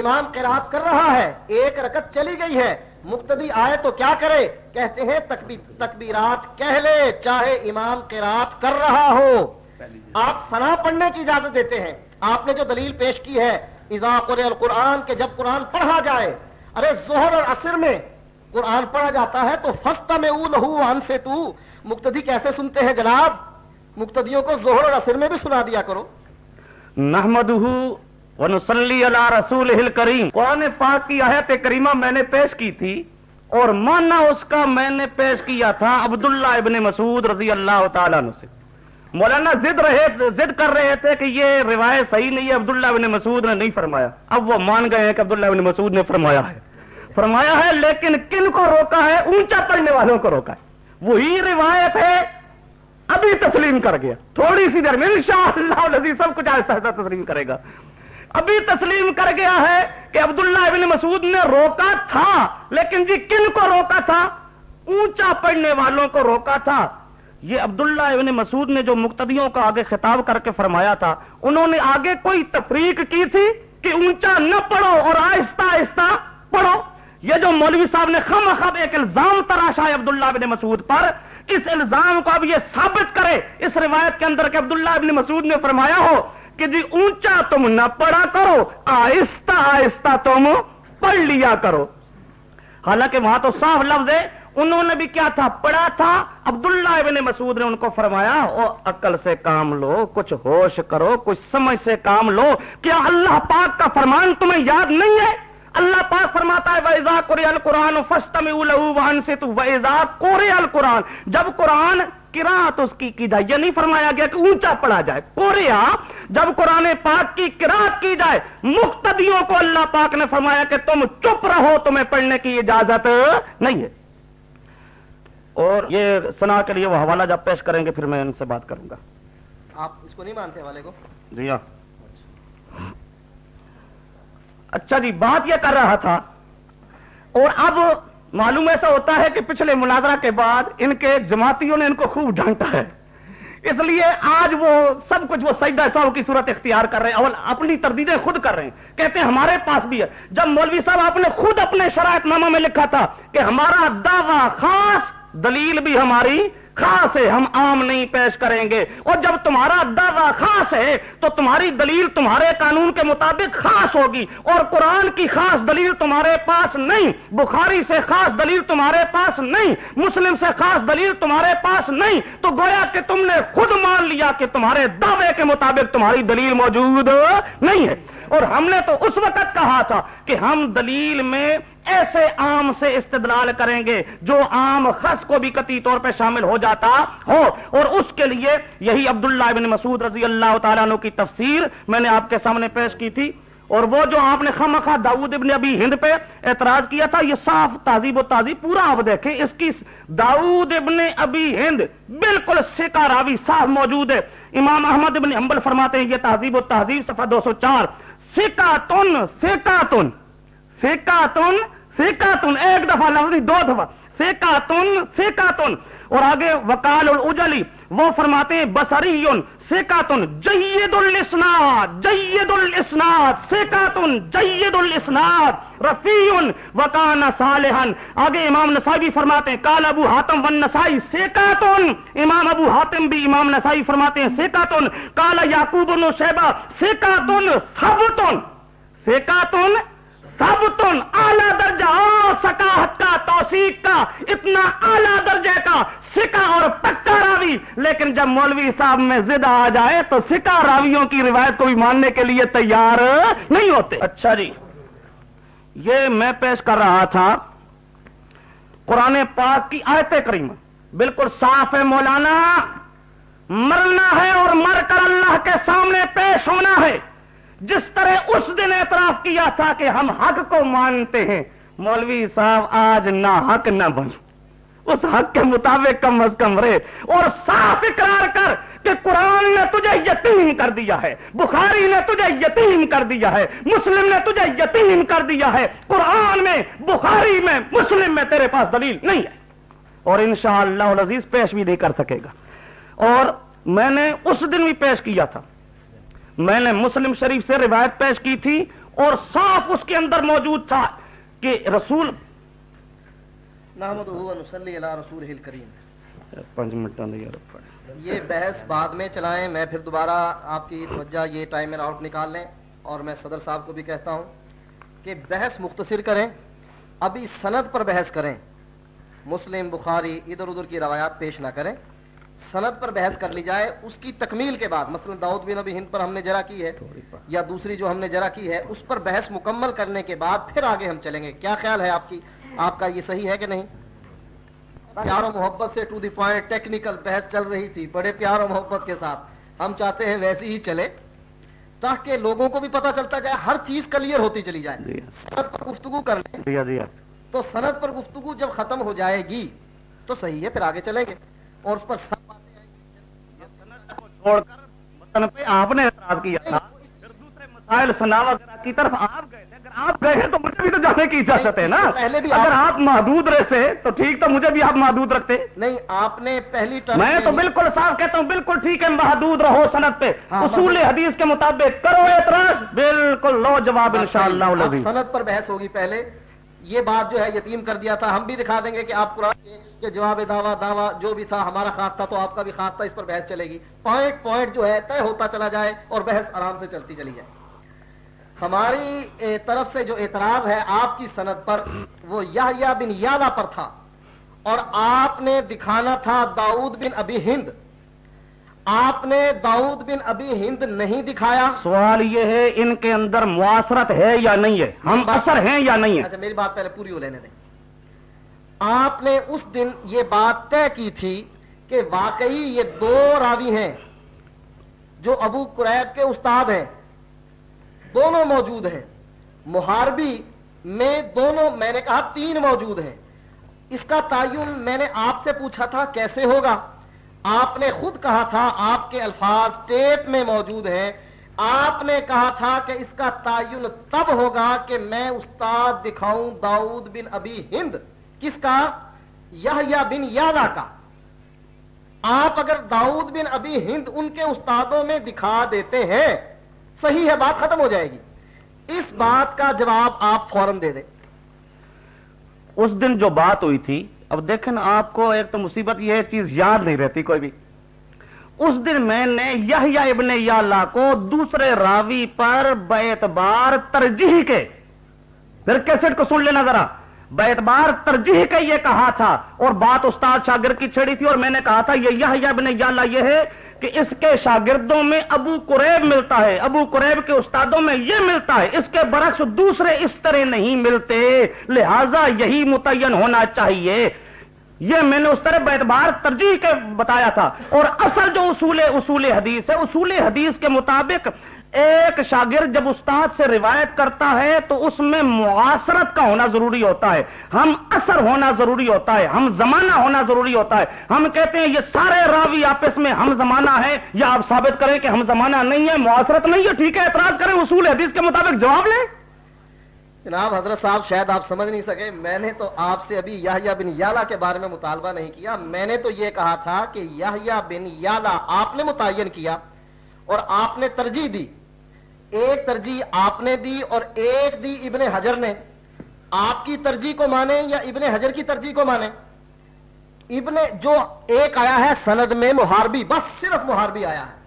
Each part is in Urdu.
امام قرات کر رہا ہے، ایک رکت چلی گئی ہے۔ مقتدی آئے تو کیا کرے؟ کہتے ہیں تکبیرات کہہ لے، چاہے امام قرات کر رہا ہو۔ آپ سنا پڑھنے کی اجازت دیتے ہیں۔ آپ نے جو دلیل پیش کی ہے قر القرآن کے جب قرآن پڑھا جائے، ارے زہر اور عصر میں قرآن پڑھا جاتا ہے تو فستا میں او لہو وان سے تو مقتدی کیسے سنتے ہیں جناب؟ مقتدیوں کو زہر اور عصر میں بھی سنا دیا کرو۔ نحمدہ ونصلی علی رسول کریم قرآن پاک کی آیت کریمہ میں نے پیش کی تھی اور مانا اس کا میں نے پیش کیا تھا عبداللہ ابن مسعود رضی اللہ تعالیٰ عنہ سے۔ مولانا زد رہے، زد کر رہے تھے کہ یہ روایت صحیح نہیں ہے، عبداللہ ابن مسعود نے نہیں فرمایا۔ اب وہ مان گئے ہیں کہ عبداللہ ابن مسعود نے فرمایا ہے۔ فرمایا ہے، لیکن کن کو روکا ہے؟ اونچا پڑھنے والوں کو روکا ہے۔ وہی روایت ہے، ابھی تسلیم کر گیا۔ تھوڑی سی دیر میں انشاءاللہ سب کچھ آہستہ آہستہ تسلیم کرے گا۔ ابھی تسلیم کر گیا ہے کہ عبداللہ ابن مسعود نے روکا تھا۔ لیکن جی کن کو روکا تھا؟ اونچا پڑھنے والوں کو روکا تھا۔ یہ عبداللہ ابن مسعود نے جو مقتدیوں کا آگے خطاب کر کے فرمایا تھا، انہوں نے آگے کوئی تفریق کی تھی کہ اونچا نہ پڑھو اور آہستہ آہستہ پڑھو۔ یہ جو مولوی صاحب نے خم خب ایک الزام تراشا ہے عبداللہ ابن مسعود پر، اس الزام کو اب یہ ثابت کرے اس روایت کے اندر کہ عبداللہ ابن مسعود نے فرمایا ہو کہ جی اونچا تم نہ پڑھا کرو، آہستہ آہستہ تم پڑھ لیا کرو۔ حالانکہ وہاں تو صاف لفظ ہے، انہوں نے بھی کیا تھا؟ پڑھا تھا۔ عبداللہ ابن مسعود نے ان کو فرمایا، او عقل سے کام لو، کچھ ہوش کرو، کچھ سمجھ سے کام لو۔ کیا اللہ پاک کا فرمان تمہیں یاد نہیں ہے؟ اللہ پاک فرماتا ہے ویزا قرآن القرآن ویزا القرآن جب قرآن کراط اس کی کی جائے یہ نہیں فرمایا گیا کہ اونچا پڑھا جائے۔ کوریا جب قرآن پاک کی کراط کی جائے مقتدیوں کو اللہ پاک نے فرمایا کہ تم چپ رہو تمہیں پڑھنے کی اجازت نہیں ہے۔ اور یہ سنا کے لیے وہ حوالہ جب پیش کریں گے پھر میں ان سے بات کروں گا۔ آپ اس کو نہیں مانتے حوالے کو؟ جی ہاں۔ اچھا جی بات یہ کر رہا تھا۔ اور اب معلوم ایسا ہوتا ہے کہ پچھلے مناظرہ کے بعد ان کے جماعتیوں نے ان کو خوب ڈھانٹا ہے۔ اس لیے آج وہ سب کچھ وہ سجدہ صاحب کی صورت اختیار کر رہے ہیں اپنی تردیدیں خود کر رہے ہیں۔ کہتے ہیں ہمارے پاس بھی ہے۔ جب مولوی صاحب آپ نے خود اپنے شرائط نامہ میں لکھا تھا کہ ہمارا دعوی خاص دلیل بھی ہماری خاص ہے، ہم عام نہیں پیش کریں گے۔ اور جب تمہارا دعویٰ خاص ہے، تو تمہاری دلیل تمہارے قانون کے مطابق خاص ہوگی۔ اور قرآن کی خاص دلیل تمہارے پاس نہیں، بخاری سے خاص دلیل تمہارے پاس نہیں، مسلم سے خاص دلیل تمہارے پاس نہیں۔ تو گویا کہ تم نے خود مان لیا کہ تمہارے دعوے کے مطابق تمہاری دلیل موجود نہیں ہے۔ اور ہم نے تو اس وقت کہا تھا کہ ہم دلیل میں ایسے عام سے استدلال کریں گے جو عام خص کو بھی قطعی طور پہ شامل ہو جاتا ہو۔ اور اس کے لیے یہی عبداللہ بن مسعود رضی اللہ تعالیٰ عنہ کی تفسیر میں نے آپ کے سامنے پیش کی تھی۔ اور وہ جو آپ نے خواہ داؤد ابن ابی ہند پہ اعتراض کیا تھا، یہ صاف تہذیب و تہذیب پورا آپ دیکھیں۔ اس کی داؤد ابن ابی ہند بالکل سکا راوی صاف موجود ہے۔ امام احمد ابن حنبل فرماتے ہیں، یہ تہذیب و تہذیب صفحہ دو سو چار۔ سکا تن سکا تن سکا تن سیکا تن، ایک دفعہ لفظ نہیں دو دفعہ۔ سیکا تن سیکا تن۔ اور آگے وکال الاجلی وہ فرماتے ہیں بسری سیکاتن جید الاسناد جید الاسناد سیکاتن جید الاسناد رفیع وکان صالحن۔ آگے امام نسائی بھی فرماتے ہیں کال ابو حاتم ون نسائی سیکاتن امام ابو حاتم بھی امام نسائی فرماتے ہیں سیکاتن کال یعقوب بن شیبہ سیکاتن ثبتن سیکاتن سب اعلیٰ درجہ سکاحت کا، توثیق کا، اتنا اعلیٰ درجے کا سکا اور پکا راوی۔ لیکن جب مولوی صاحب میں زد آ جائے تو سکا راویوں کی روایت کو بھی ماننے کے لیے تیار نہیں ہوتے۔ اچھا جی۔ یہ میں پیش کر رہا تھا قرآن پاک کی آیت کریم بالکل صاف ہے مولانا۔ مرنا ہے اور مر کر اللہ کے سامنے پیش ہونا ہے۔ جس طرح اس دن اعتراف کیا تھا کہ ہم حق کو مانتے ہیں، مولوی صاحب آج نہ حق نہ بن۔ اس حق کے مطابق کم از کم رہے اور صاف اقرار کر کہ قرآن نے تجھے یتیم کر دیا ہے، بخاری نے تجھے یتیم کر دیا ہے، مسلم نے تجھے یتیم کر دیا ہے۔ قرآن میں، بخاری میں، مسلم میں تیرے پاس دلیل نہیں ہے۔ اور انشاءاللہ العزیز پیش بھی نہیں کر سکے گا۔ اور میں نے اس دن بھی پیش کیا تھا۔ میں نے مسلم شریف سے روایت پیش کی تھی اور صاف اس کے اندر موجود تھا کہ رسول نحمد نسلی علی رسول کریم پانچ منٹ یہ بحث بعد میں چلائیں میں پھر دوبارہ آپ کی توجہ یہ ٹائمر آؤٹ نکال لیں اور میں صدر صاحب کو بھی کہتا ہوں کہ بحث مختصر کریں ابھی سند پر بحث کریں مسلم بخاری ادھر ادھر کی روایات پیش نہ کریں۔ سند پر بحث کر لی جائے اس کی تکمیل کے بعد مثلا داؤد بن ابی ہند پر ہم نے جرا کی ہے یا دوسری جو ہم نے جرا کی ہے اس پر بحث مکمل کرنے کے بعد پھر آگے ہم چلیں گے۔ کیا خیال ہے آپ کی؟ آپ کا یہ صحیح ہے کہ نہیں؟ پیار و محبت سے ٹو دی پوائنٹ ٹیکنیکل بحث چل رہی تھی بڑے پیار و محبت کے ساتھ۔ ہم چاہتے ہیں ویسی ہی چلے تاکہ لوگوں کو بھی پتا چلتا جائے ہر چیز کلیئر ہوتی چلی جائے۔ جی۔ سند پر گفتگو کر لیں۔ جی جی تو سند پر گفتگو جب ختم ہو جائے گی تو صحیح ہے پھر آگے چلیں گے۔ اور اس پر سب باتیں آئیں گی چھوڑ کر وطن پہ آپ نے اعتراض کیا تھا۔ پھر دوسرے مسائل سنا وغیرہ کی طرف آپ گئے تھے۔ اگر آپ گئے ہیں تو مجھے بھی تو جانے کی اجازت ہے نا۔ اگر آپ محدود رہتے تو ٹھیک تو مجھے بھی آپ محدود رکھتے۔ نہیں آپ نے پہلی میں تو بالکل صاف کہتا ہوں بالکل ٹھیک ہے محدود رہو سند پہ۔ ہاں، اصول۔ حدیث کے مطابق کرو اعتراض۔ بالکل لو جواب انشاءاللہ العزیز سند پر بحث ہوگی پہلے۔ یہ بات جو ہے یتیم کر دیا تھا، ہم بھی دکھا دیں گے کہ آپ قرآن کے جواب دعویٰ دعویٰ جو بھی تھا، ہمارا خاص تھا تو آپ کا بھی خاص تھا، اس پر بحث چلے گی۔ پوائنٹ پوائنٹ جو ہے طے ہوتا چلا جائے اور بحث آرام سے چلتی چلی جائے۔ ہماری طرف سے جو اعتراض ہے آپ کی سند پر، وہ یحییٰ بن یالا پر تھا۔ اور آپ نے دکھانا تھا داؤد بن ابی ہند۔ آپ نے داؤد بن ابی ہند نہیں دکھایا؟ سوال یہ ہے ان کے اندر معاصرت ہے یا نہیں ہے؟ ہم اثر ہیں یا نہیں ہے اچھا میری بات پہلے پوری ہو لینے دیں۔ آپ نے اس دن یہ بات طے کی تھی کہ واقعی یہ دو راوی ہیں جو ابو قریب کے استاد ہیں۔ دونوں موجود ہیں۔ محاربی میں دونوں میں نے کہا تین موجود ہیں۔ اس کا تعین میں نے آپ سے پوچھا تھا کیسے ہوگا؟ آپ نے خود کہا تھا آپ کے الفاظ ٹیپ میں موجود ہیں۔ آپ نے کہا تھا کہ اس کا تعین تب ہوگا کہ میں استاد دکھاؤں داؤد بن ابی ہند۔ کس کا؟ یحییٰ بن یالا کا۔ آپ اگر داؤد بن ابی ہند ان کے استادوں میں دکھا دیتے ہیں، صحیح ہے، بات ختم ہو جائے گی۔ اس بات کا جواب آپ فوراً دے دیں۔ اس دن جو بات ہوئی تھی اب دیکھیں نا آپ کو ایک تو مصیبت یہ چیز یاد نہیں رہتی کوئی بھی۔ اس دن میں نے یحییٰ ابن یالا کو دوسرے راوی پر بیعتبار ترجیح کے، پھر کیسٹ کو سن لینا ذرا۔ بیعتبار ترجیح کے یہ کہا تھا اور بات استاد شاگر کی چھڑی تھی اور میں نے کہا تھا یہ یحییٰ ابن یالا یہ ہے کہ اس کے شاگردوں میں ابو قریب ملتا ہے، ابو قریب کے استادوں میں یہ ملتا ہے، اس کے برعکس دوسرے اس طرح نہیں ملتے، لہذا یہی متعین ہونا چاہیے۔ یہ میں نے اس طرح بیتبار ترجیح کے بتایا تھا اور اصل جو اصول اصول حدیث ہے، اصول حدیث کے مطابق ایک شاگرد جب استاد سے روایت کرتا ہے تو اس میں معاصرت کا ہونا ضروری ہوتا ہے، ہم اثر ہونا ضروری ہوتا ہے، ہم زمانہ ہونا ضروری ہوتا ہے۔ ہم کہتے ہیں یہ سارے راوی آپس میں ہم زمانہ ہے یا آپ ثابت کریں کہ ہم زمانہ نہیں ہے معاصرت نہیں ہے، ٹھیک ہے، اعتراض کریں، اصول حدیث کے مطابق جواب لیں۔ جناب، حضرت صاحب، شاید آپ سمجھ نہیں سکے، میں نے تو آپ سے ابھی یحییٰ بن یالا کے بارے میں مطالبہ نہیں کیا۔ میں نے تو یہ کہا تھا کہ یحییٰ بن یالا آپ نے متعین کیا اور آپ نے ترجیح دی۔ ایک ترجیح آپ نے دی اور ایک دی ابن حجر نے۔ آپ کی ترجیح کو مانے یا ابن حجر کی ترجیح کو مانے ابن جو ایک آیا ہے سند میں، محاربی، بس صرف محاربی آیا ہے۔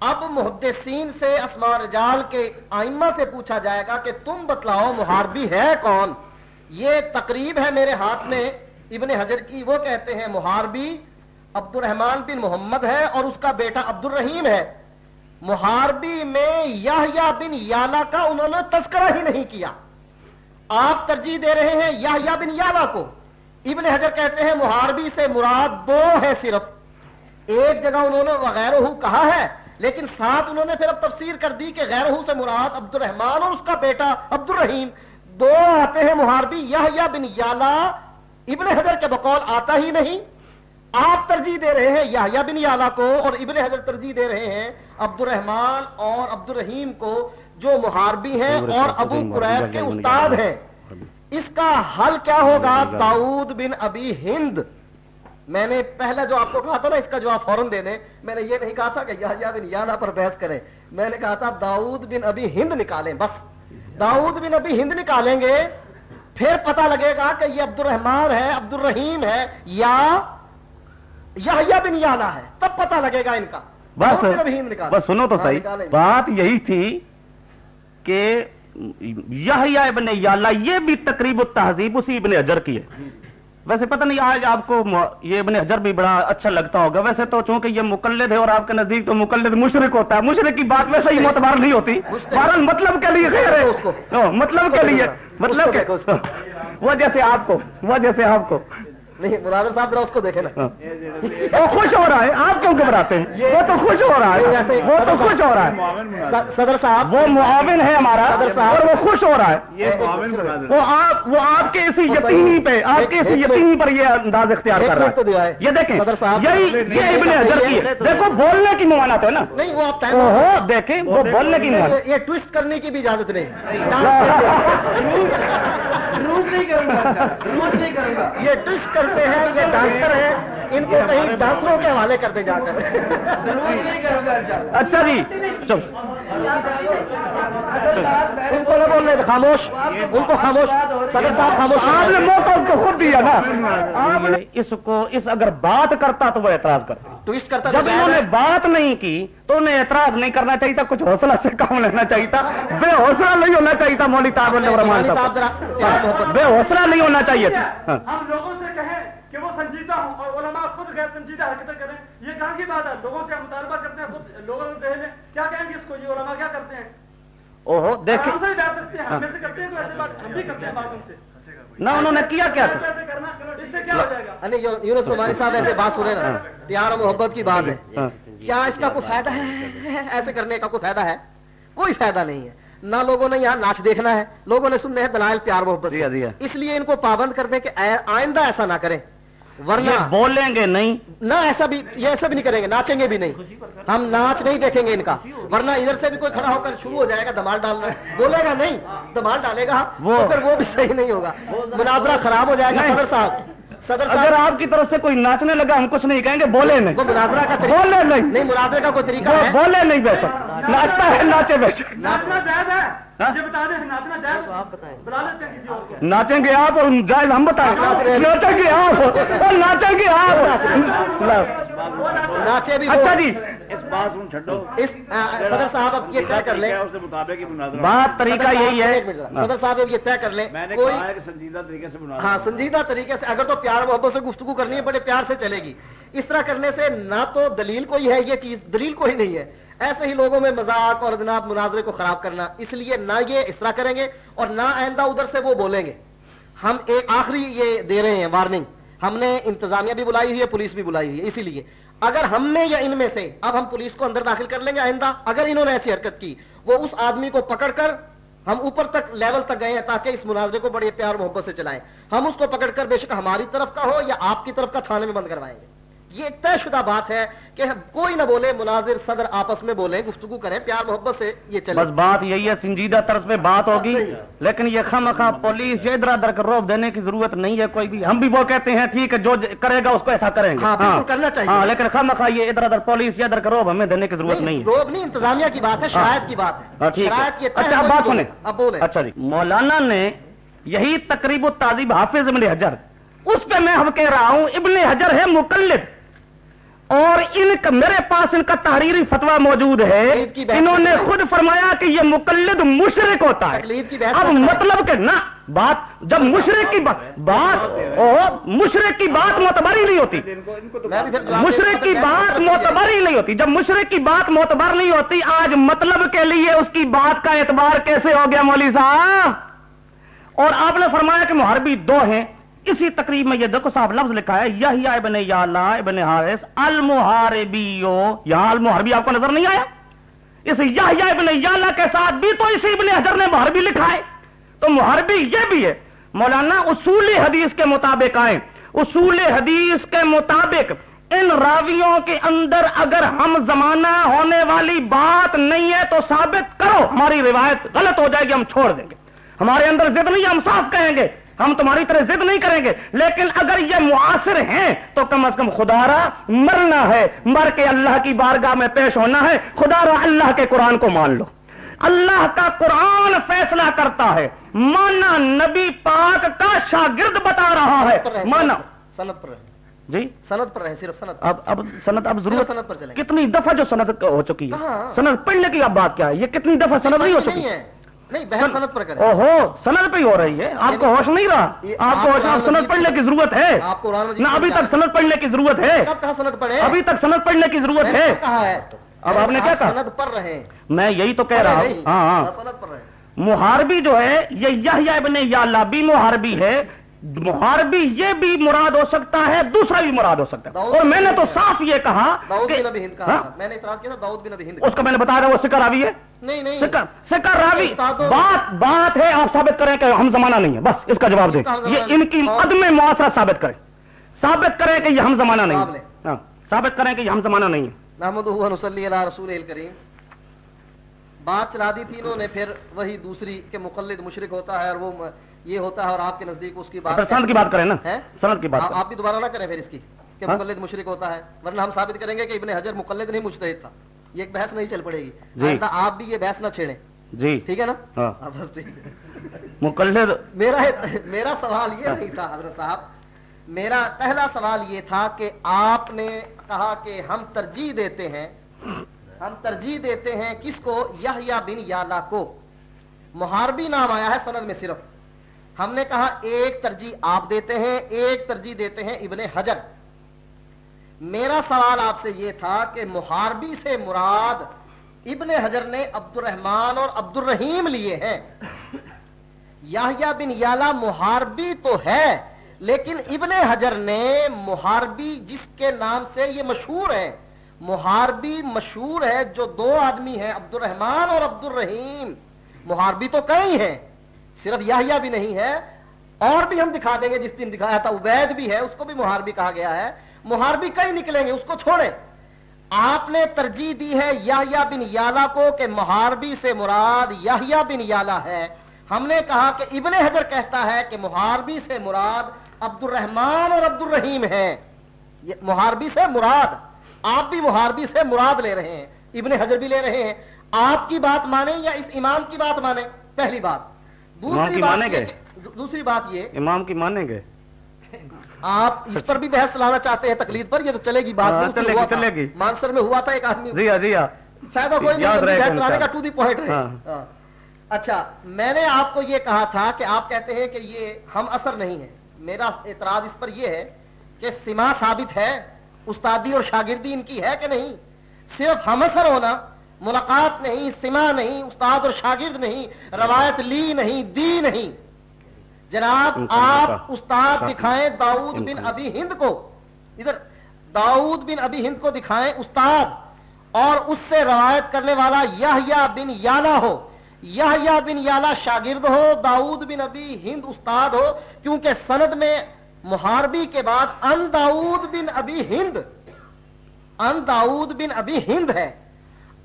اب محدثین سے اسما رجال کے آئمہ سے پوچھا جائے گا کہ تم بتلاؤ محاربی ہے کون؟ یہ تقریب ہے میرے ہاتھ میں۔ ابن حجر کی وہ کہتے ہیں، محاربی عبد الرحمان بن محمد ہے اور اس کا بیٹا عبد الرحیم ہے۔ محاربی میں یحییٰ بن یالا کا انہوں نے تذکرہ ہی نہیں کیا۔ آپ ترجیح دے رہے ہیں یحییٰ بن یالا کو۔ ابن حجر کہتے ہیں، محاربی سے مراد دو ہے صرف۔ ایک جگہ انہوں نے وغیرہ کہا ہے لیکن ساتھ انہوں نے پھر اب تفسیر کر دی کہ غیر سے مراد عبد الرحمان اور اس کا بیٹا عبد الرحیم دو آتے ہیں محاربی یحییٰ بن یالا ابن حجر کے بقول آتا ہی نہیں۔ آپ ترجیح دے رہے ہیں یحییٰ بن یالا کو اور ابن حجر ترجیح دے رہے ہیں عبد الرحمان اور عبد الرحیم کو جو محاربی ہیں اور ابو قریب کے استاد ہیں۔ اس کا حل کیا ہوگا؟ داؤد بن ابی ہند۔ میں نے پہلے جو آپ کو کہا تھا نا اس کا جواب فوراً دے دیں میں نے یہ نہیں کہا تھا کہ یا بن یانا پر بحث کریں۔ میں نے کہا تھا داؤد بن ابھی ہند نکالیں بس۔ داؤد بن ابھی ہند نکالیں گے پھر پتہ لگے گا کہ یہ عبد الرحمان ہے عبد الرحیم ہے یا یحییٰ بن یانا ہے۔ تب پتہ لگے گا ان کا۔ بس بس سنو تو ہاں، صحیح۔ بات یہی تھی کہ یحییٰ ابن یالا یہ بھی تقریب التہذیب اسی ابن اجر کی ہے۔ ویسے پتہ نہیں آج آپ کو یہ ابن حجر بھی بڑا اچھا لگتا ہوگا۔ ویسے تو چونکہ یہ مقلد ہے اور آپ کے نزدیک تو مقلد مشرق ہوتا ہے مشرق کی بات ویسے ہی معتبر نہیں ہوتی۔ بہرحال مطلب کے لیے خیر ہے۔ مطلب کے لیے مطلب وہ جیسے آپ کو وہ جیسے آپ کو۔ نہیں مناظر صاحب ذرا اس کو دیکھیں نا۔ ہاں۔ وہ خوش ہو رہا ہے آپ کیوں گھبراتے ہیں؟ وہ تو خوش ہو رہا ہے وہ تو خوش ہو رہا ہے۔ صدر صاحب۔ وہ معاون ہے ہمارا اور وہ خوش ہو رہا ہے۔ وہ آپ وہ آپ کے اسی یقینی پہ آپ کے اسی یقینی پر یہ انداز اختیار کر رہا ہے۔ یہ دیکھیں یہی یہ ابن حجر کی ہے۔ دیکھو بولنے کی موانت ہے نا۔ نہیں وہ آپ ٹائم ہو دیکھیں وہ بولنے کی ممانت یہ ٹوسٹ کرنے کی بھی اجازت نہیں۔ روز نہیں کروں گا اچھا، روز نہیں کروں گا۔ یہ ٹوسٹ کرتے ہیں، یہ ڈانسر ہے ان کو کہیں ڈاکٹروں کے حوالے کر دے جا کر۔ اچھا جی ان کو نہ بولنے خاموش۔ ان کو خاموش۔ صدر صاحب خاموش آپ نے موقع اس کو خود دیا نا۔ آپ نے اس کو اس اگر بات کرتا تو وہ اعتراض کرتا۔ جب انہوں نے بات نہیں کی تو انہیں اعتراض نہیں کرنا چاہیے تھا کچھ حوصلہ سے کام لینا چاہیے تھا بے حوصلہ نہیں ہونا چاہیے تھا مولوی تاب الرحمان صاحب بے حوصلہ نہیں ہونا چاہیے۔ تھا ہم لوگوں سے کہیں کہ وہ سنجیدہ ہوں اور علماء خود غیر سنجیدہ حرکتیں کریں یہ کہاں کی بات ہے؟ لوگوں سے مطالبہ کرتے ہیں خود لوگوں سے دہلیں کیا کہیں گے اس کو؟ یہ علماء کیا کرتے ہیں؟ اوہو دیکھیں۔ ہم سے ڈر سکتے ہیں ہم ہاں۔ سے کرتے ہیں تو ایسے بات؟ ہم بھی کرتے ہیں بات ان سے۔ نہ انہوں نے کیا کیا؟ یونس ہمارے صاحب ایسے بات سنے نا۔ پیار اور محبت کی بات ہے۔ ہاں۔ کیا اس کا کوئی فائدہ ہے؟ ایسے کرنے کا کوئی فائدہ ہے؟ کوئی فائدہ نہیں ہے۔ نہ لوگوں نے یہاں ناچ دیکھنا ہے۔ لوگوں نے سننے ہیں دلائل پیار محبت اس لیے ان کو پابند کر دیں کہ آئندہ ایسا نہ کریں۔ ورنہ بولیں گے نہیں۔ نہ ایسا بھی یہ ایسا بھی نہیں کریں گے ناچیں گے بھی نہیں۔ ہم ناچ نہیں دیکھیں گے ان کا۔ ورنہ ادھر سے بھی کوئی کھڑا ہو کر شروع ہو جائے گا دھمال ڈالنا۔ بولے گا نہیں دھمال ڈالے گا۔ پھر وہ بھی صحیح نہیں ہوگا۔ مناظرہ خراب ہو جائے گا صدر صاحب۔ اگر آپ کی طرف سے کوئی ناچنے لگا ہم کچھ نہیں کہیں گے بولے نہیں۔ مناظرہ کا بولے نہیں۔ نہیں مناظرے کا کوئی طریقہ بولے نہیں بے شک۔ ناچتا ہے ناچے بے شک۔ ناچنا زیادہ ہے۔ ہاں؟ ناچیں گے آپ اور جائز ہم بتائیں۔ ناچیں گے آپ اور ناچیں گے آپ اچھا جی۔ اس صدر صاحب اب یہ طے کر لیں۔ بات طریقہ یہی ہے۔ صدر صاحب اب یہ طے کر لیں۔ سنجیدہ طریقے سے ہاں سنجیدہ طریقے سے۔ اگر تو پیار محبت سے گفتگو کرنی ہے بڑے پیار سے چلے گی۔ اس طرح کرنے سے نہ تو دلیل کوئی ہے یہ چیز دلیل کوئی نہیں ہے۔ ایسے ہی لوگوں میں مذاق اور جناب مناظرے کو خراب کرنا، اس لیے نہ یہ اس طرح کریں گے اور نہ آئندہ ادھر سے وہ بولیں گے۔ ہم ایک آخری یہ دے رہے ہیں وارننگ ہم نے انتظامیہ بھی بلائی ہوئی ہے، پولیس بھی بلائی ہوئی ہے، اسی لیے۔ اگر ہم نے یا ان میں سے، اب ہم پولیس کو اندر داخل کر لیں گے آئندہ۔ اگر انہوں نے ایسی حرکت کی، وہ اس آدمی کو پکڑ کر ہم اوپر تک لیول تک گئے ہیں تاکہ اس مناظرے کو بڑے پیار محبت سے چلائیں۔ ہم اس کو پکڑ کر بے شک ہماری طرف کا ہو یا آپ کی طرف کا تھانے میں بند کروائیں گے۔ یہ طے شدہ بات ہے کہ کوئی نہ بولے مناظر صدر آپس میں بولیں گفتگو کریں پیار محبت سے یہ چلے۔ بس بات یہی ہے سنجیدہ طرز میں بات ہوگی لیکن یہ خم خاں پولیس یہ ادھر ادھر روک دینے کی ضرورت نہیں ہے کوئی بھی۔ ہم بھی وہ کہتے ہیں ٹھیک ہے جو کرے گا اس کو ایسا کریں گے۔ ہاں، ہاں۔ کرنا چاہیے۔ ہاں لیکن خم خاں یہ ادھر ادھر پولیس یہ ادھر روب ہمیں دینے کی ضرورت نہیں ہے۔ روب نہیں انتظامیہ کی بات ہے ہاں۔ شرائط کی بات ہے۔ اچھا بات سنیں۔ اب بولیں۔ اچھا جی۔ مولانا نے یہی تقریب و تعظیم حافظ ابن حجر۔ اس پہ میں ہم کہہ رہا ہوں ابن حجر ہے مقلد۔ اور ان کا میرے پاس ان کا تحریری فتویٰ موجود ہے انہوں نے خود فرمایا کہ یہ مقلد مشرق ہوتا ہے۔ اب مطلب کہ نہ بات جب مشرق کی بات مشرق کی بات معتبر ہی نہیں ہوتی۔ مشرق کی بات معتبر ہی نہیں ہوتی۔ جب مشرق کی بات معتبر نہیں ہوتی آج مطلب کے لیے اس کی بات کا اعتبار کیسے ہو گیا مولوی صاحب؟ اور آپ نے فرمایا کہ محربی دو ہیں۔ اسی تقریب میں یہ دیکھو صاحب، لفظ لکھا ہے یحییٰ ابن یالا ابن حارث المحاربیو، یہاں المحاربی آپ کو نظر نہیں آیا؟ اس یحییٰ ابن یالا کے ساتھ بھی تو اسی ابن حجر نے محاربی لکھا ہے۔ تو محاربی یہ بھی ہے، مولانا اصول حدیث کے مطابق آئیں۔ اصول حدیث کے مطابق ان راویوں کے اندر اگر ہم زمانہ ہونے والی بات نہیں ہے تو ثابت کرو، ہماری روایت غلط ہو جائے گی، ہم چھوڑ دیں گے۔ ہمارے اندر ضد نہیں، ہم صاف کہیں گے۔ ہم تمہاری طرح ضد نہیں کریں گے لیکن اگر یہ معاصر ہیں تو کم از کم خدا را مرنا ہے۔ مر کے اللہ کی بارگاہ میں پیش ہونا ہے۔ خدا را اللہ کے قرآن کو مان لو۔ اللہ کا قرآن فیصلہ کرتا ہے۔ مانا نبی پاک کا شاگرد بتا رہا ہے۔ مانا۔ سنت پر جی؟ سنت پر رہے صرف سنت اب اب سنت اب ضرور سنت پر چلیں کتنی دفعہ جو سنت ہو چکی ہے؟ ہاں۔ سنت پڑھنے کی اب بات کیا ہے؟ یہ کتنی دفعہ سنت نہیں ہو چکی؟ ہے۔ نہیں بحث سند پر کریں۔ اوہو سند پہ ہی ہو رہی ہے۔ آپ کو ہوش نہیں رہا؟ آپ کو ہوش سند پڑھنے کی ضرورت ہے۔ آپ نہ ابھی پڑھ تک سند پڑھنے کی ضرورت ہے۔ سند پڑھے ابھی تک سند پڑھنے کی ضرورت ہے۔ اب آپ نے کیا کہا سند پر رہیں۔ میں یہی تو کہہ رہا ہوں۔ ہاں ہاں۔ محاربی جو ہے یہ ابن یعلا بھی محاربی ہے۔ محاربی یہ بھی مراد ہو سکتا ہے دوسرا بھی مراد ہو سکتا ہے۔ اور میں نے تو صاف یہ کہا ہاں، میں نے اعتراض کیا تھا داؤد بن ابی ہند اس کا میں نے بتایا وہ سکر راوی ہے۔ نہیں نہیں۔ سکر سکر راوی بات بات ہے آپ ثابت کریں کہ ہم زمانہ نہیں ہے۔ بس اس کا جواب دیں۔ یہ ان کی عدم معاصرہ ثابت کریں۔ ثابت کریں کہ یہ ہم زمانہ نہیں ہے۔ ہاں، ثابت کریں کہ یہ ہم زمانہ نہیں ہے۔ نحمدہ و نصلی علی رسول الکریم۔ بات چلا دی تھی انہوں نے پھر وہی دوسری کہ مقلد مشرک ہوتا ہے اور وہ یہ ہوتا ہے اور آپ کے نزدیک اس کی بات سند کی بات کریں نا؟ سند کی بات آپ بھی دوبارہ نہ کریں پھر اس کی کہ ہاں؟ مقلد مشرک ہوتا ہے ورنہ ہم ثابت کریں گے کہ ابن حجر مقلد نہیں مجتہد تھا۔ یہ ایک بحث نہیں چل پڑے گی۔ جی۔ آپ بھی یہ بحث نہ چھیڑیں۔ جی۔ ٹھیک ہے نا؟ ہاں۔ ہاں، بس ٹھیک۔ مقلد میرا میرا سوال یہ نہیں تھا حضرت صاحب۔ میرا پہلا سوال یہ تھا کہ آپ نے کہا کہ ہم ترجیح دیتے ہیں ہم ترجیح دیتے ہیں کس کو؟ یحییٰ بن یالا کو۔ محاربی نام آیا ہے سند میں صرف۔ ہم نے کہا ایک ترجیح آپ دیتے ہیں، ایک ترجیح دیتے ہیں ابن حجر۔ میرا سوال آپ سے یہ تھا کہ محاربی سے مراد ابن حجر نے عبد الرحمان اور عبد الرحیم لیے ہیں۔ یحییٰ بن یالا محاربی تو ہے، لیکن ابن حجر نے محاربی جس کے نام سے یہ مشہور ہے، محاربی مشہور ہے جو دو آدمی ہیں عبد الرحمان اور عبد الرحیم محاربی تو کئی ہیں۔ صرف یحییٰ بھی نہیں ہے، اور بھی ہم دکھا دیں گے، جس دن دکھایا تھا، عبید بھی ہے، اس کو بھی محاربی کہا گیا ہے۔ محاربی کئی نکلیں گے؟ اس کو چھوڑیں۔ آپ نے ترجیح دی ہے یحییٰ بن یالا کو کہ محاربی سے مراد یحییٰ بن یالا ہے۔ ہم نے کہا کہ ابن حجر کہتا ہے کہ محاربی سے مراد عبد الرحمان اور عبد الرحیم ہے محاربی سے مراد، آپ بھی محاربی سے مراد لے رہے ہیں۔ ابن حجر بھی لے رہے ہیں۔ آپ کی بات مانیں یا اس امام کی بات مانیں؟ پہلی بات۔ امام کی مانیں گے؟ دوسری بات یہ امام کی مانیں گے آپ اس پر بھی بحث لانا چاہتے ہیں تقلید پر یہ تو چلے گی بات ہاں، چلے گی،۔ مانسر میں ہوا تھا ایک آدمی جی ہاں جی ہاں فائدہ کوئی نہیں بحث لانے کا۔ To the point. ہاں۔ اچھا میں نے آپ کو یہ کہا تھا کہ آپ کہتے ہیں کہ یہ ہم اثر نہیں ہے میرا اعتراض اس پر یہ ہے کہ سما ثابت ہے استادی اور شاگردی ان کی ہے کہ نہیں صرف ہم اثر ہونا ملاقات نہیں سما نہیں استاد اور شاگرد نہیں روایت لی نہیں دی نہیں۔ جناب آپ استاد دکھائیں داؤد بن ابی ہند کو۔ ادھر داؤد بن ابی ہند کو دکھائیں استاد۔ اور اس سے روایت کرنے والا یحییٰ بن یالا ہو۔ یحییٰ بن یالا شاگرد ہو داؤد بن ابی ہند استاد ہو۔ کیونکہ سند میں محاربی کے بعد ان داؤد بن ابی ہند ان داؤد بن ابی ہند ہے۔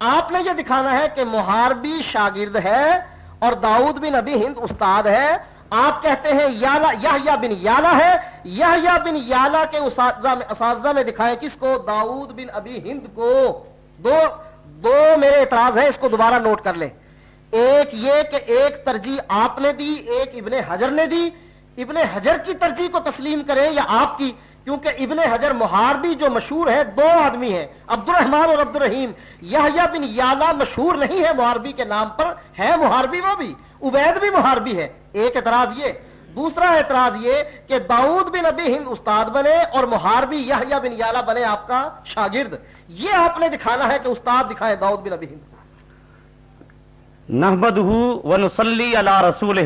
آپ نے یہ دکھانا ہے کہ محاربی شاگرد ہے اور داؤد بن ابی ہند استاد ہے۔ آپ کہتے ہیں یالا یحییٰ بن یالا ہے۔ یحییٰ بن یالا کے اساتذہ میں اساتذہ میں دکھائیں کس کو؟ داؤد بن ابی ہند کو۔ دو دو میرے اعتراض ہے اس کو دوبارہ نوٹ کر لیں۔ ایک یہ کہ ایک ترجیح آپ نے دی، ایک ابن حجر نے دی۔ ابن حجر کی ترجیح کو تسلیم کریں یا آپ کی کیونکہ ابن حجر محاربی جو مشہور ہے، دو آدمی ہیں عبد الرحمان اور عبد الرحیم یحییٰ بن یالا مشہور نہیں ہے محاربی کے نام پر، ہے محاربی وہ بھی، عبید بھی محاربی ہے۔ ایک اعتراض یہ۔ دوسرا اعتراض یہ کہ داؤد بن ابی ہند استاد بنے اور محاربی یحییٰ بن یالا بنے آپ کا شاگرد۔ یہ آپ نے دکھانا ہے کہ استاد دکھائے داؤد بن ابی ہند۔ نحمدہ ونصلی علی رسول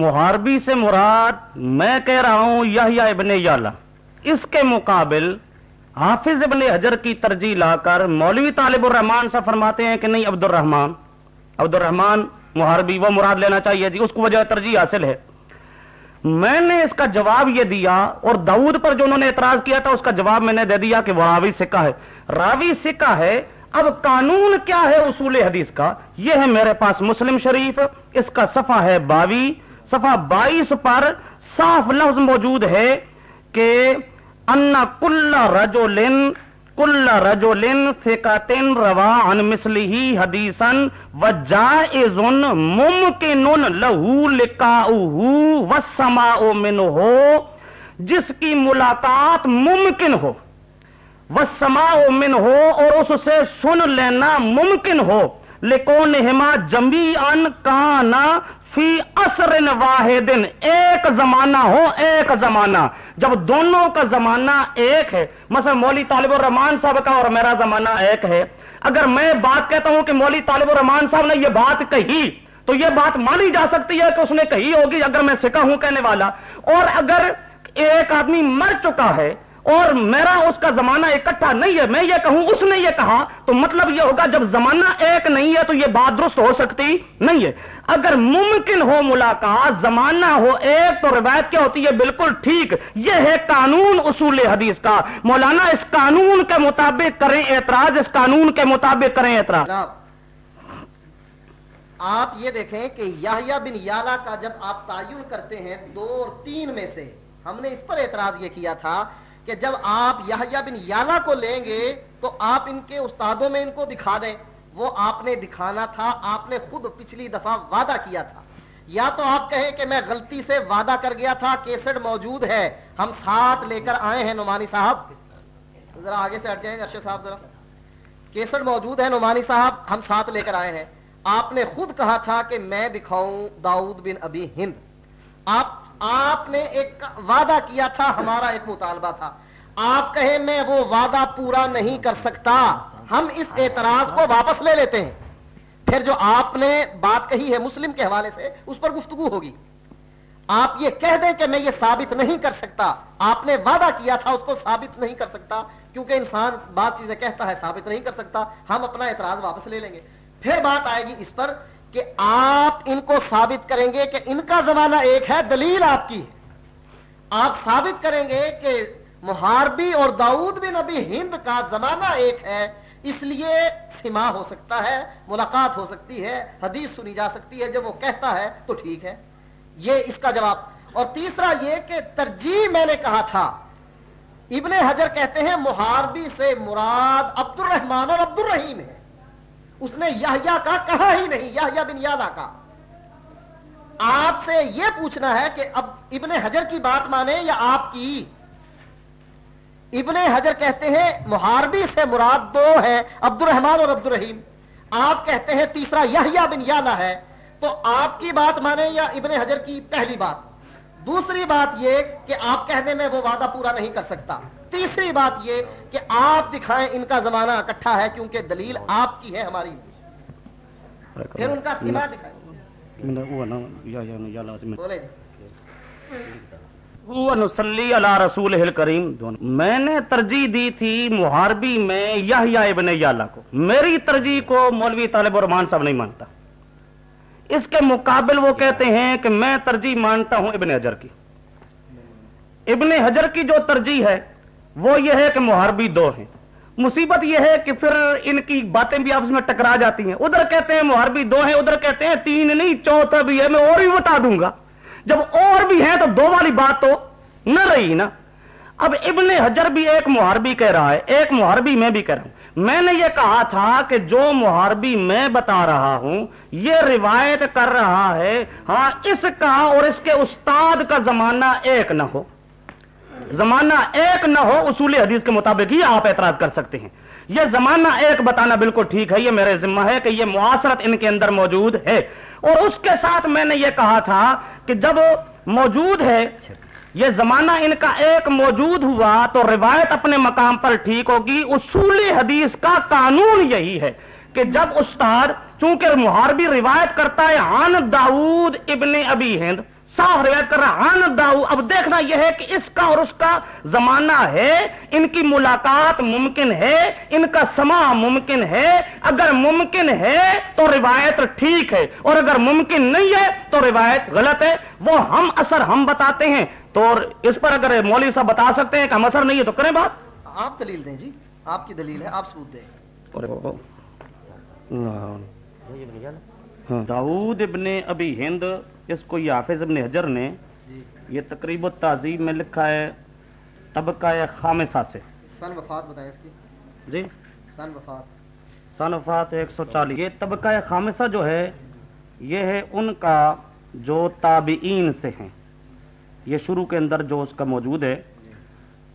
محاربی سے مراد میں کہہ رہا ہوں یحییٰ ابن یالا اس کے مقابل حافظ ابن حجر کی ترجیح لا کر مولوی طالب الرحمان سے فرماتے ہیں کہ نہیں عبد الرحمان عبد الرحمان محاربی، وہ مراد لینا چاہیے جی اس کو وجہ ترجیح حاصل ہے۔ میں نے اس کا جواب یہ دیا اور داؤد پر جو انہوں نے اعتراض کیا تھا، اس کا جواب میں نے دے دیا کہ وہ راوی سکہ ہے۔ راوی سکہ ہے، اب قانون کیا ہے اصول حدیث کا؟ یہ ہے میرے پاس مسلم شریف، اس کا صفحہ ہے باوی۔ صفحہ بائیس پر صاف لفظ موجود ہے کہ انا کل رجولن کل رجولن فکاتن روا ان مسلی حدیثن و جائز ممکن لہو لکھا سما او من ہو جس کی ملاقات ممکن ہو۔ وہ وسما من ہو اور اس سے سن لینا ممکن ہو۔ لیکن ہما جمی ان کا نا فی اثر واحد ایک زمانہ ہو، ایک زمانہ۔ جب دونوں کا زمانہ ایک ہے، مثلا مولی طالب الرحمان صاحب کا اور میرا زمانہ ایک ہے۔ اگر میں بات کہتا ہوں کہ مولی طالب الرحمان صاحب نے یہ بات کہی، تو یہ بات مانی جا سکتی ہے کہ اس نے کہی ہوگی، اگر میں سکھا ہوں کہنے والا۔ اور اگر ایک آدمی مر چکا ہے اور میرا اس کا زمانہ اکٹھا نہیں ہے، میں یہ کہوں، اس نے یہ کہا، تو مطلب یہ ہوگا جب زمانہ ایک نہیں ہے تو یہ بات درست ہو سکتی نہیں ہے۔ اگر ممکن ہو ملاقات، زمانہ ہو ایک تو روایت کیا ہوتی ہے؟ بالکل ٹھیک۔ یہ ہے قانون اصول حدیث کا۔ مولانا، اس قانون کے مطابق کریں اعتراض، اس قانون کے مطابق کریں اعتراض۔ آپ یہ دیکھیں کہ یا بن یالا کا جب آپ تعین کرتے ہیں دو اور تین میں سے، ہم نے اس پر اعتراض یہ کیا تھا کہ جب آپ یحییٰ بن یالا کو لیں گے تو آپ ان کے استادوں میں ان کو دکھا دیں۔ وہ آپ نے دکھانا تھا، آپ نے خود پچھلی دفعہ وعدہ کیا تھا۔ یا تو آپ کہیں کہ میں غلطی سے وعدہ کر گیا تھا، کیسٹ موجود ہے، ہم ساتھ لے کر آئے ہیں نعمانی صاحب۔ ذرا آگے سے ہٹ جائیں، ارشد صاحب ذرا۔ کیسٹ موجود ہے نعمانی صاحب، ہم ساتھ لے کر آئے ہیں۔ آپ نے خود کہا تھا کہ میں دکھاؤں داؤد بن ابھی ہند۔ آپ آپ نے ایک وعدہ کیا تھا، ہمارا ایک مطالبہ تھا۔ آپ کہیں میں وہ وعدہ پورا نہیں کر سکتا، ہم اس اعتراض کو واپس لے لیتے ہیں۔ پھر جو آپ نے بات کہی ہے مسلم کے حوالے سے، اس پر گفتگو ہوگی۔ آپ یہ کہہ دیں کہ میں یہ ثابت نہیں کر سکتا۔ آپ نے وعدہ کیا تھا، اس کو ثابت نہیں کر سکتا۔ کیونکہ انسان بعض چیزیں کہتا ہے، ثابت نہیں کر سکتا۔ ہم اپنا اعتراض واپس لے لیں گے۔ پھر بات آئے گی اس پر۔ کہ آپ ان کو ثابت کریں گے کہ ان کا زمانہ ایک ہے، دلیل آپ کی ہے۔ آپ ثابت کریں گے کہ محاربی اور داؤد بن ابھی ہند کا زمانہ ایک ہے، اس لیے سما ہو سکتا ہے، ملاقات ہو سکتی ہے، حدیث سنی جا سکتی ہے، جب وہ کہتا ہے تو ٹھیک ہے۔ یہ اس کا جواب۔ اور تیسرا یہ کہ ترجیح میں نے کہا تھا، ابن حجر کہتے ہیں، محاربی سے مراد عبد الرحمان اور عبد الرحیم ہے۔ اس نے یحییٰ کا کہا ہی نہیں، یحییٰ بن یادا کا۔ آپ سے یہ پوچھنا ہے کہ اب ابن حجر کی بات مانے یا آپ کی؟ ابن حجر کہتے ہیں، محاربی سے مراد دو ہیں عبد الرحمان اور عبد الرحیم آپ کہتے ہیں تیسرا یحییٰ بن یادا ہے، تو آپ کی بات مانے یا ابن حجر کی پہلی بات؟ دوسری بات یہ کہ آپ کہنے میں وہ وعدہ پورا نہیں کر سکتا۔ تیسری بات یہ کہ آپ دکھائیں ان کا زمانہ اکٹھا ہے کیونکہ دلیل آپ کی ہے ہماری۔ پھر ان کا سیما دکھائیں۔ جی۔ رسول کریم میں نے ترجیح دی تھی محاربی میں یحییٰ ابن یالا کو۔ میری ترجیح کو مولوی طالب الرحمان صاحب نہیں مانتا۔ اس کے مقابل وہ کہتے ہیں کہ میں ترجیح مانتا ہوں ابن حجر کی۔ ابن حجر کی جو ترجیح ہے وہ یہ ہے کہ محربی دو ہیں۔ مصیبت یہ ہے کہ پھر ان کی باتیں بھی آپس میں ٹکرا جاتی ہیں۔ ادھر کہتے ہیں محربی دو ہیں، ادھر کہتے ہیں تین نہیں، چوتھا بھی ہے، میں اور بھی بتا دوں گا۔ جب اور بھی ہیں تو دو والی بات تو نہ رہی نا۔ اب ابن حجر بھی ایک محربی کہہ رہا ہے، ایک محربی میں بھی کہہ رہا ہوں۔ میں نے یہ کہا تھا کہ جو محربی میں بتا رہا ہوں، یہ روایت کر رہا ہے ہاں اس کا اور اس کے استاد کا زمانہ ایک نہ ہو۔ زمانہ ایک نہ ہو اصول حدیث کے مطابق ہی آپ اعتراض کر سکتے ہیں۔ یہ زمانہ ایک بتانا بالکل ٹھیک ہے، یہ میرے ذمہ ہے کہ یہ معاصرت ان کے اندر موجود ہے۔ اور اس کے ساتھ میں نے یہ کہا تھا کہ جب موجود ہے، یہ زمانہ ان کا ایک موجود ہوا تو روایت اپنے مقام پر ٹھیک ہوگی۔ اصول حدیث کا قانون یہی ہے کہ جب استاد، چونکہ محاربی روایت کرتا ہے، عن داود ابن ابی ہند صاف روایت کر رہا ہان اب دیکھنا یہ ہے کہ اس کا اور اس کا زمانہ ہے۔ ان کی ملاقات ممکن ہے۔ ان کا سما ممکن ہے۔ اگر ممکن ہے تو روایت ٹھیک ہے۔ اور اگر ممکن نہیں ہے تو روایت غلط ہے۔ وہ ہم اثر ہم بتاتے ہیں۔ تو اور اس پر اگر مولوی صاحب بتا سکتے ہیں کہ ہم اثر نہیں ہے تو کریں بات۔ آپ دلیل دیں جی۔ آپ کی دلیل ہے آپ ثبوت دیں۔ سن وفات سن وفات۔ ایک سو چالیس۔ یہ طبقہ خامسہ جو ہے یہ ہے ان کا جو تابعین سے ہیں۔ یہ شروع کے اندر جو اس کا موجود ہے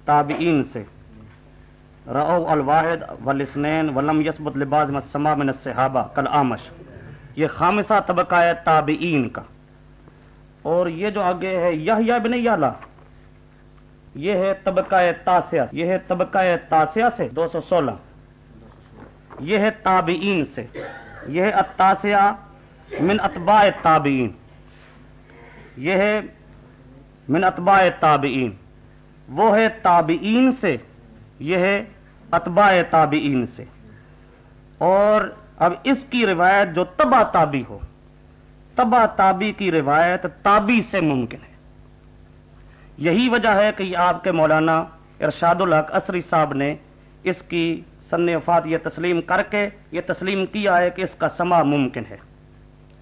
تابعین سے۔ رعو الواحد والاسنین ولم یثبت لباز السما من الصحابہ کل آمش یہ خامسہ طبقہ ہے تابعین کا۔ اور یہ جو آگے ہے یحییٰ بن یالا یہ ہے طبقہ تاسیہ یہ ہے طبقہ تاسیہ سے دو سو سولہ۔ یہ ہے تابعین سے، یہ ہے التاسیہ من اتباع تابعین۔ یہ ہے من اتباع تابعین۔ وہ ہے تابعین سے، یہ ہے اتباع تابعین سے۔ اور اب اس کی روایت جو تبا تابی ہو تبا تابی کی روایت تابی سے ممکن ہے۔ یہی وجہ ہے کہ آپ کے مولانا ارشاد الحق عصری صاحب نے اس کی سن وفات یہ تسلیم کر کے یہ تسلیم کیا ہے کہ اس کا سما ممکن ہے۔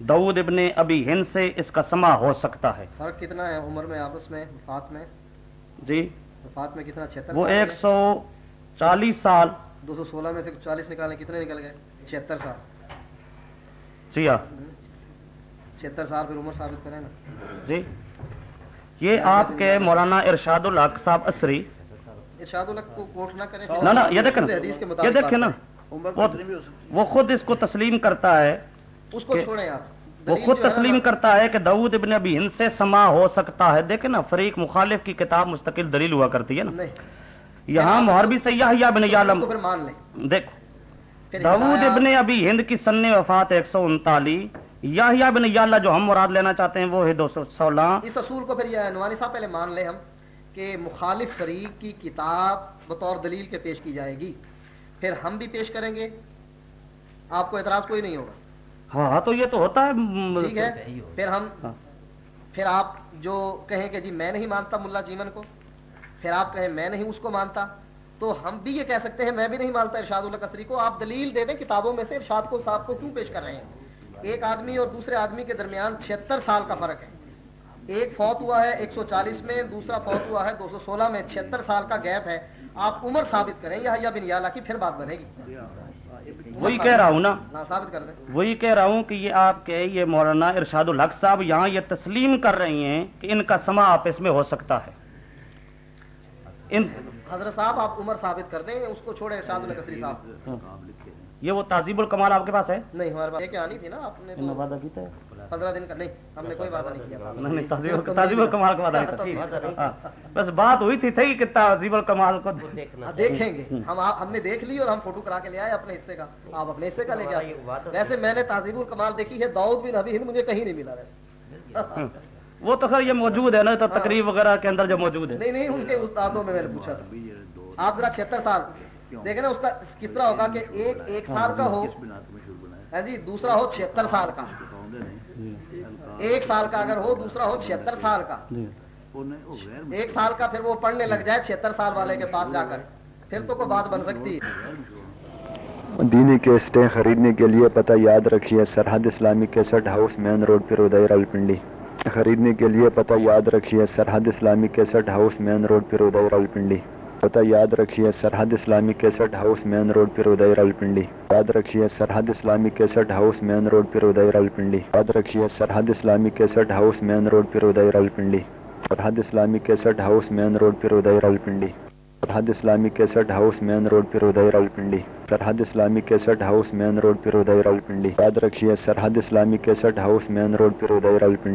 دعود ابن ابی ہند سے اس کا سما ہو سکتا ہے۔ فرق کتنا ہے عمر میں آپس میں وفات میں؟ جی۔ وفات میں کتنا چھہتر وہ ایک سو چالیس سال۔ دو سو سولہ میں سے چالیس نکالے کتنے نکل گئے؟ چھہتر سال۔ جی ہاں۔ چھہتر سال پھر عمر ثابت کریں نا۔ جی۔ یہ آپ کے مولانا ارشاد الحق صاحب عصری۔ ارشاد الحق کو کوٹ نہ کریں۔ نہ نہ یہ دیکھیں یہ دیکھیں نا۔ وہ خود اس کو تسلیم کرتا ہے اس کو چھوڑیں آپ۔ وہ خود تسلیم کرتا ہے کہ داؤد ابن ابی ہند سے سما ہو سکتا ہے۔ دیکھیں نا فریق مخالف کی کتاب مستقل دلیل ہوا کرتی ہے نا۔ یہاں محربی سیاح یا بن یعلم۔ دیکھو داود ابن ابی ہند کی سن وفات ایک سو انتالیس یاہیا بن یالا جو ہم مراد لینا چاہتے ہیں وہ ہے دو سو سولہ۔ اس اصول کو پھر یہ نوانی صاحب پہلے مان لیں ہم کہ مخالف فریق کی کتاب بطور دلیل کے پیش کی جائے گی۔ پھر ہم بھی پیش کریں گے۔ آپ کو اعتراض کوئی نہیں ہوگا۔ ہاں تو یہ تو ہوتا ہے۔ ٹھیک ہے۔ پھر ہم ہاں۔ پھر آپ جو کہیں کہ جی میں نہیں مانتا ملا جیون کو پھر آپ کہیں میں نہیں اس کو مانتا تو ہم بھی یہ کہہ سکتے ہیں میں بھی نہیں مانتا ارشاد اللہ قصری کو آپ دلیل دے دیں کتابوں میں سے ارشاد کو صاحب کو کیوں پیش کر رہے ہیں؟ ایک آدمی اور دوسرے آدمی کے درمیان چھہتر سال کا فرق ہے۔ ایک فوت ہوا ہے ایک سو چالیس میں دوسرا فوت ہوا ہے دو سو سولہ میں چھہتر سال کا گیپ ہے۔ آپ عمر ثابت کریں یا بن یالا کی پھر بات بنے گی۔ وہی کہہ رہا ہوں نا۔ ثابت کر دیں۔ وہی کہہ رہا ہوں کہ یہ آپ کے یہ مولانا ارشاد الحق صاحب یہاں یہ تسلیم کر رہی ہیں کہ ان کا سما آپس میں ہو سکتا ہے۔ ان حضرت صاحب آپ عمر ثابت کر دیں اس کو چھوڑے ارشاد اللہ قصری صاحب۔ یہ وہ تہذیب الکمال آپ کے پاس ہے؟ نہیں ہمارے پاس یہ آنی تھی نا آپ نے تو وعدہ کیتا ہے۔ پندرہ دن کا نہیں ہم نے کوئی وعدہ نہیں کیا نہیں تہذیب تہذیب الکمال کا وعدہ تھا۔ ہاں۔ بس بات ہوئی تھی صحیح کہ تہذیب الکمال کو ہاں، دیکھیں گے۔ ہم ہم نے دیکھ لی اور ہم فوٹو کرا کے لے آئے اپنے حصے کا۔ آپ اپنے حصے کا لے کے آئے۔ ویسے میں نے تہذیب الکمال دیکھی ہے داؤد بن ابھی ہند مجھے کہیں نہیں ملا ویسے۔ وہ تو خیر یہ موجود ہے نا تو تقریب وغیرہ کے اندر جو موجود ہے۔ نہیں نہیں ان کے استادوں میں میں نے پوچھا تھا۔ آپ ذرا چھہتر سال۔ دیکھیں نا اس کا کس طرح ہوگا کہ ایک ایک سال کا ہو۔ ہاں جی دوسرا ہو چھہتر سال کا۔ ایک سال کا اگر ہو دوسرا ہو چھہتر سال کا۔ انہیں وہ غیر ایک سال کا پھر وہ پڑھنے لگ جائے چھہتر سال والے کے پاس جا کر۔ پھر تو کوئی بات بن سکتی۔ ہے دینی کیسٹیں خریدنے کے لیے پتہ یاد رکھیے Sarhad Islami cassette house main road پر ادھر راولپنڈی خریدنے کے لیے پتہ یاد رکھیے Sarhad Islami cassette house main road پر ادھر راولپنڈی پتہ یاد رکھیے Sarhad Islami cassette house main road پر ادھر راولپنڈی یاد رکھیے Sarhad Islami cassette house main road پر ادھر راولپنڈی یاد رکھیے Sarhad Islami cassette house main road پر ادھر Rawalpindi Sarhad Islami cassette house main road پر ادھر Rawalpindi Sarhad Islami cassette house main road پر ادھر Rawalpindi Sarhad Islami cassette house main road پر ادھر راولپنڈی یاد رکھیے Sarhad Islami cassette house main road پر ادھر راولپنڈی